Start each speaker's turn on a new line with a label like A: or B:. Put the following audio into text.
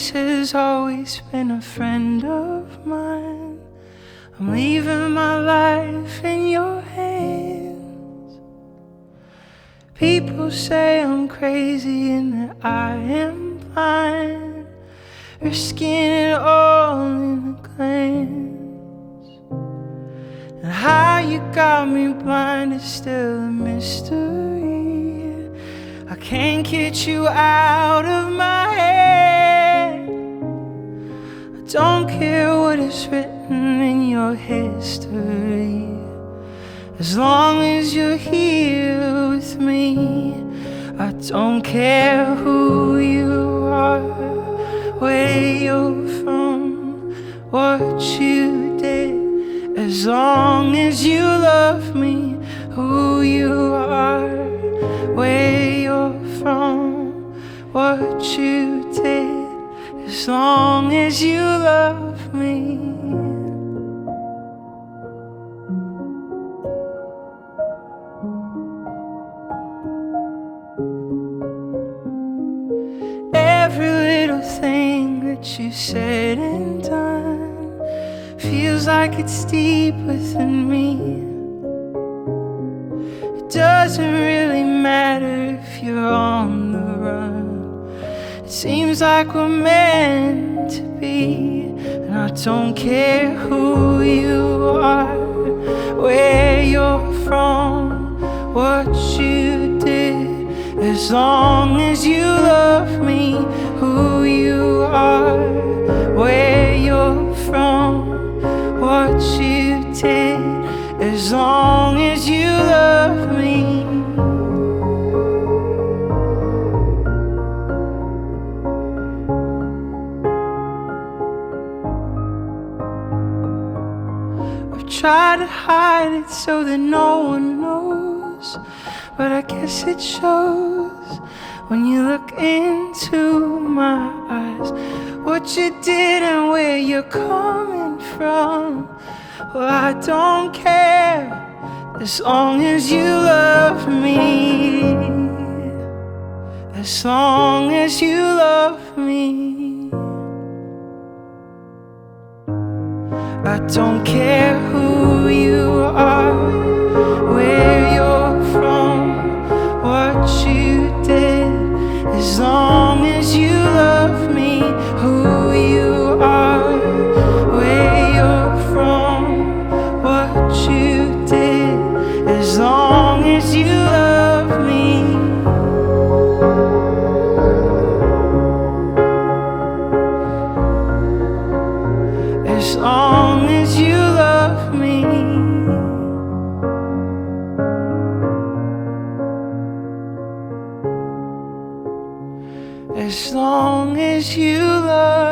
A: voice has always been a friend of mine. I'm leaving my life in your hands. People say I'm crazy and that I am blind, risking it all in a glance. And how you got me blind is still a mystery. I can't get you out of my head. Don't care what is written in your history. As long as you're here with me, I don't care who you are, where you're from, what you did. As long as you love me, who you are, where you're from, what you did. As long as you love me. Every little thing that you said and done feels like it's deep within me. It doesn't really matter if you're on seems like we're meant to be, and I don't care who you are, where you're from, what you did. As long as you love me, who you are, where you're from, what you did. As long I've to hide it so that no one knows. But I guess it shows when you look into my eyes what you did and where you're coming from. Well, I don't care as long as you love me. As long as you love me. I don't care As long as you love